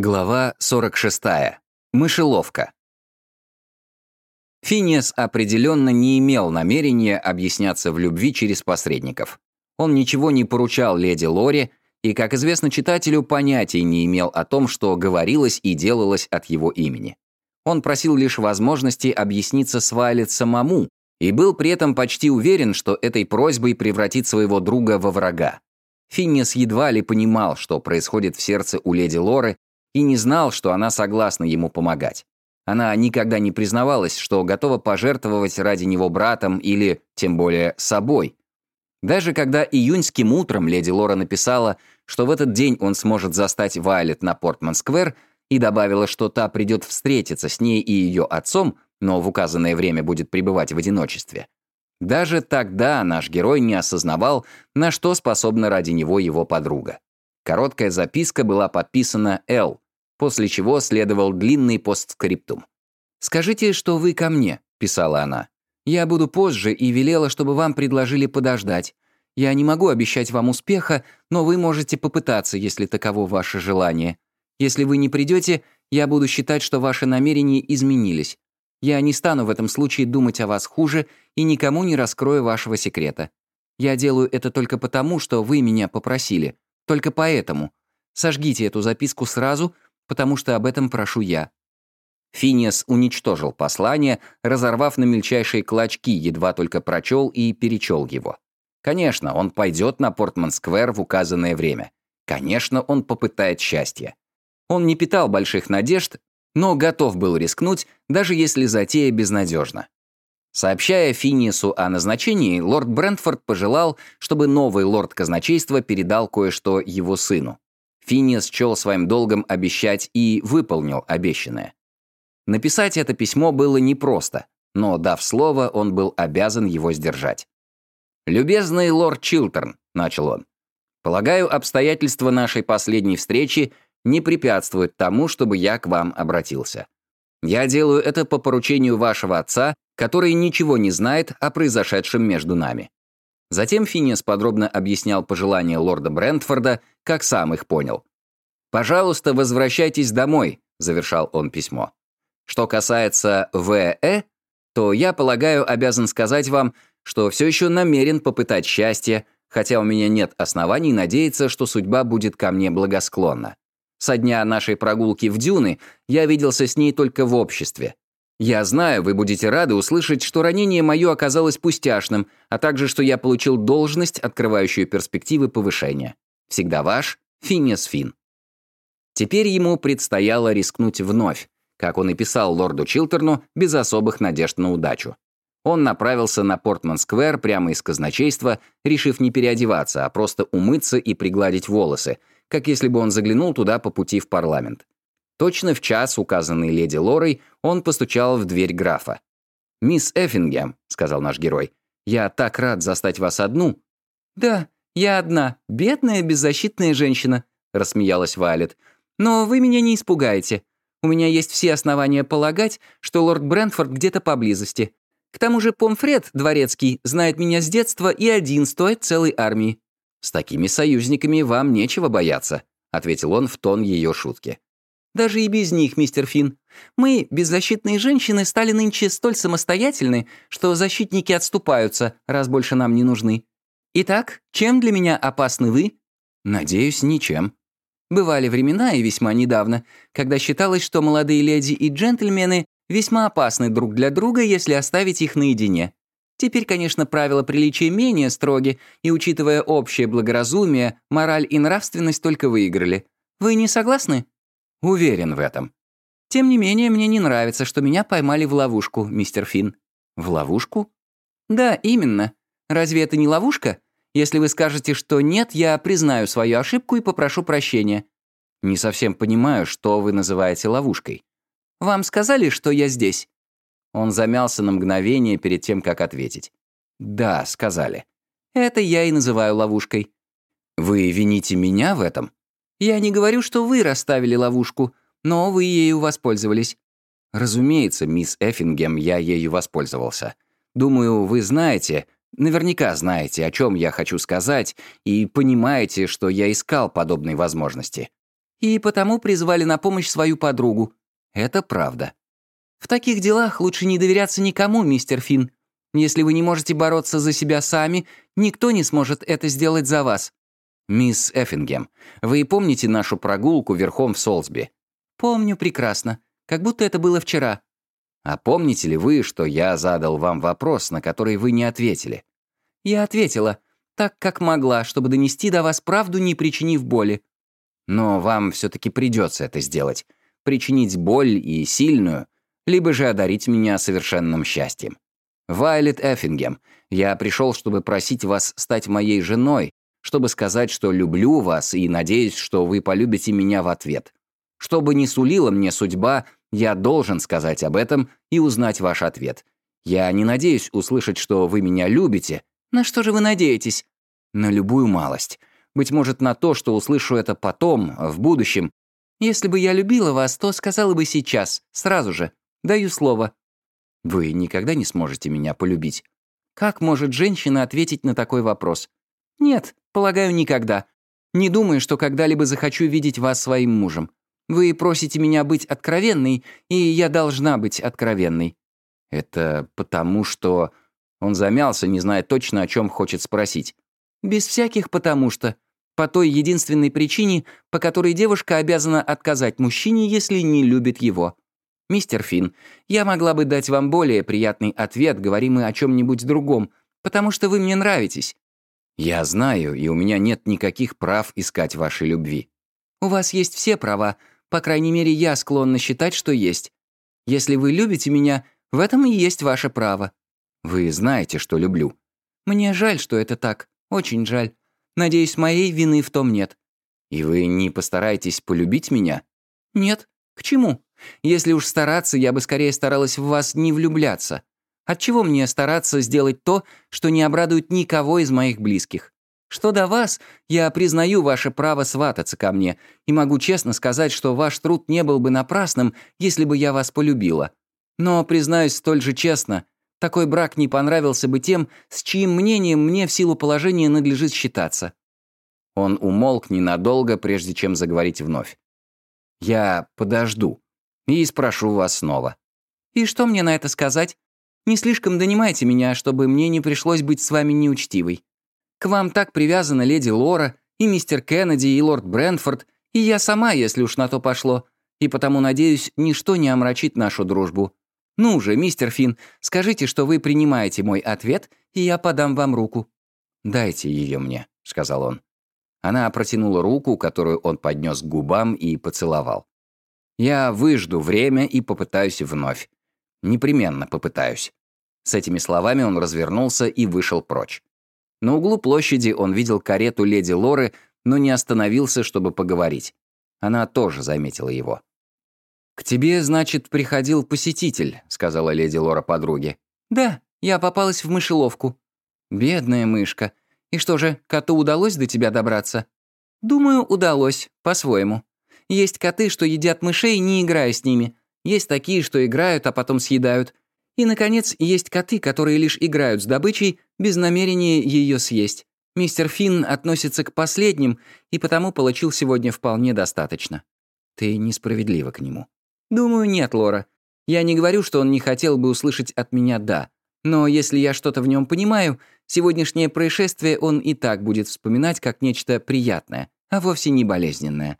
Глава 46. Мышеловка. Финиас определенно не имел намерения объясняться в любви через посредников. Он ничего не поручал леди Лори и, как известно читателю, понятия не имел о том, что говорилось и делалось от его имени. Он просил лишь возможности объясниться с Вайлет самому и был при этом почти уверен, что этой просьбой превратит своего друга во врага. Финнис едва ли понимал, что происходит в сердце у леди Лоры, и не знал, что она согласна ему помогать. Она никогда не признавалась, что готова пожертвовать ради него братом или, тем более, собой. Даже когда июньским утром леди Лора написала, что в этот день он сможет застать Вайлет на Портман-сквер, и добавила, что та придет встретиться с ней и ее отцом, но в указанное время будет пребывать в одиночестве. Даже тогда наш герой не осознавал, на что способна ради него его подруга. Короткая записка была подписана «Л», после чего следовал длинный постскриптум. «Скажите, что вы ко мне», — писала она. «Я буду позже и велела, чтобы вам предложили подождать. Я не могу обещать вам успеха, но вы можете попытаться, если таково ваше желание. Если вы не придете, я буду считать, что ваши намерения изменились. Я не стану в этом случае думать о вас хуже и никому не раскрою вашего секрета. Я делаю это только потому, что вы меня попросили. Только поэтому. Сожгите эту записку сразу, потому что об этом прошу я». Финиас уничтожил послание, разорвав на мельчайшие клочки, едва только прочел и перечел его. Конечно, он пойдет на Портман-сквер в указанное время. Конечно, он попытает счастья. Он не питал больших надежд, но готов был рискнуть, даже если затея безнадежна. Сообщая Финиасу о назначении, лорд Брентфорд пожелал, чтобы новый лорд казначейства передал кое-что его сыну. Финиас счел своим долгом обещать и выполнил обещанное. Написать это письмо было непросто, но, дав слово, он был обязан его сдержать. «Любезный лорд Чилтерн», — начал он, — «полагаю, обстоятельства нашей последней встречи не препятствуют тому, чтобы я к вам обратился. Я делаю это по поручению вашего отца который ничего не знает о произошедшем между нами. Затем Финиас подробно объяснял пожелания лорда Брентфорда, как сам их понял. «Пожалуйста, возвращайтесь домой», — завершал он письмо. «Что касается В.Э., то я, полагаю, обязан сказать вам, что все еще намерен попытать счастье, хотя у меня нет оснований надеяться, что судьба будет ко мне благосклонна. Со дня нашей прогулки в дюны я виделся с ней только в обществе, я знаю, вы будете рады услышать, что ранение мое оказалось пустяшным, а также, что я получил должность, открывающую перспективы повышения. Всегда ваш, Финес Фин. Теперь ему предстояло рискнуть вновь, как он и писал лорду Чилтерну, без особых надежд на удачу. Он направился на Портман-сквер прямо из казначейства, решив не переодеваться, а просто умыться и пригладить волосы, как если бы он заглянул туда по пути в парламент. Точно в час, указанный леди Лорой, он постучал в дверь графа. «Мисс Эффингем», — сказал наш герой, — «я так рад застать вас одну». «Да, я одна, бедная беззащитная женщина», — рассмеялась Вайлет. «Но вы меня не испугаете. У меня есть все основания полагать, что лорд Брентфорд где-то поблизости. К тому же Помфред, дворецкий, знает меня с детства и один стоит целой армии». «С такими союзниками вам нечего бояться», — ответил он в тон ее шутки. Даже и без них, мистер Финн. Мы, беззащитные женщины, стали нынче столь самостоятельны, что защитники отступаются, раз больше нам не нужны. Итак, чем для меня опасны вы? Надеюсь, ничем. Бывали времена, и весьма недавно, когда считалось, что молодые леди и джентльмены весьма опасны друг для друга, если оставить их наедине. Теперь, конечно, правила приличия менее строги, и, учитывая общее благоразумие, мораль и нравственность только выиграли. Вы не согласны? Уверен в этом. Тем не менее, мне не нравится, что меня поймали в ловушку, мистер Финн. В ловушку? Да, именно. Разве это не ловушка? Если вы скажете, что нет, я признаю свою ошибку и попрошу прощения. Не совсем понимаю, что вы называете ловушкой. Вам сказали, что я здесь? Он замялся на мгновение перед тем, как ответить. Да, сказали. Это я и называю ловушкой. Вы вините меня в этом? Я не говорю, что вы расставили ловушку, но вы ею воспользовались». «Разумеется, мисс Эффингем, я ею воспользовался. Думаю, вы знаете, наверняка знаете, о чем я хочу сказать, и понимаете, что я искал подобной возможности. и потому призвали на помощь свою подругу. Это правда. В таких делах лучше не доверяться никому, мистер Финн. Если вы не можете бороться за себя сами, никто не сможет это сделать за вас. Мисс Эффингем, вы помните нашу прогулку верхом в Солсби? Помню прекрасно. Как будто это было вчера. А помните ли вы, что я задал вам вопрос, на который вы не ответили? Я ответила, так как могла, чтобы донести до вас правду, не причинив боли. Но вам все-таки придется это сделать. Причинить боль и сильную, либо же одарить меня совершенным счастьем. Вайлет Эффингем, я пришел, чтобы просить вас стать моей женой, чтобы сказать, что люблю вас и надеюсь, что вы полюбите меня в ответ. Что бы ни сулила мне судьба, я должен сказать об этом и узнать ваш ответ. Я не надеюсь услышать, что вы меня любите. На что же вы надеетесь? На любую малость. Быть может, на то, что услышу это потом, в будущем. Если бы я любила вас, то сказала бы сейчас, сразу же. Даю слово. Вы никогда не сможете меня полюбить. Как может женщина ответить на такой вопрос? Нет, полагаю, никогда. Не думаю, что когда-либо захочу видеть вас своим мужем. Вы просите меня быть откровенной, и я должна быть откровенной. Это потому, что... Он замялся, не зная точно, о чем хочет спросить. Без всяких «потому что». По той единственной причине, по которой девушка обязана отказать мужчине, если не любит его. «Мистер Финн, я могла бы дать вам более приятный ответ, говорим мы о чем-нибудь другом, потому что вы мне нравитесь». «Я знаю, и у меня нет никаких прав искать вашей любви». «У вас есть все права, по крайней мере, я склонна считать, что есть. Если вы любите меня, в этом и есть ваше право». «Вы знаете, что люблю». «Мне жаль, что это так, очень жаль. Надеюсь, моей вины в том нет». «И вы не постараетесь полюбить меня?» «Нет. К чему?» Если уж стараться, я бы скорее старалась в вас не влюбляться. Отчего мне стараться сделать то, что не обрадует никого из моих близких? Что до вас, я признаю ваше право свататься ко мне и могу честно сказать, что ваш труд не был бы напрасным, если бы я вас полюбила. Но, признаюсь столь же честно, такой брак не понравился бы тем, с чьим мнением мне в силу положения надлежит считаться». Он умолк ненадолго, прежде чем заговорить вновь. «Я подожду», и спрошу вас снова». «И что мне на это сказать? Не слишком донимайте меня, чтобы мне не пришлось быть с вами неучтивой. К вам так привязана леди Лора, и мистер Кеннеди, и лорд Брентфорд, и я сама, если уж на то пошло, и потому, надеюсь, ничто не омрачит нашу дружбу. Ну же, мистер Финн, скажите, что вы принимаете мой ответ, и я подам вам руку». «Дайте ее мне», — сказал он. Она протянула руку, которую он поднес к губам и поцеловал. Я выжду время и попытаюсь вновь. Непременно попытаюсь. С этими словами он развернулся и вышел прочь. На углу площади он видел карету леди Лоры, но не остановился, чтобы поговорить. Она тоже заметила его. «К тебе, значит, приходил посетитель», — сказала леди Лора подруге. «Да, я попалась в мышеловку». «Бедная мышка. И что же, коту удалось до тебя добраться?» «Думаю, удалось, по-своему». Есть коты, что едят мышей, не играя с ними. Есть такие, что играют, а потом съедают. И, наконец, есть коты, которые лишь играют с добычей без намерения ее съесть. Мистер Финн относится к последним, и потому получил сегодня вполне достаточно. Ты несправедлива к нему. Думаю, нет, Лора. Я не говорю, что он не хотел бы услышать от меня «да». Но если я что-то в нем понимаю, сегодняшнее происшествие он и так будет вспоминать как нечто приятное, а вовсе не болезненное.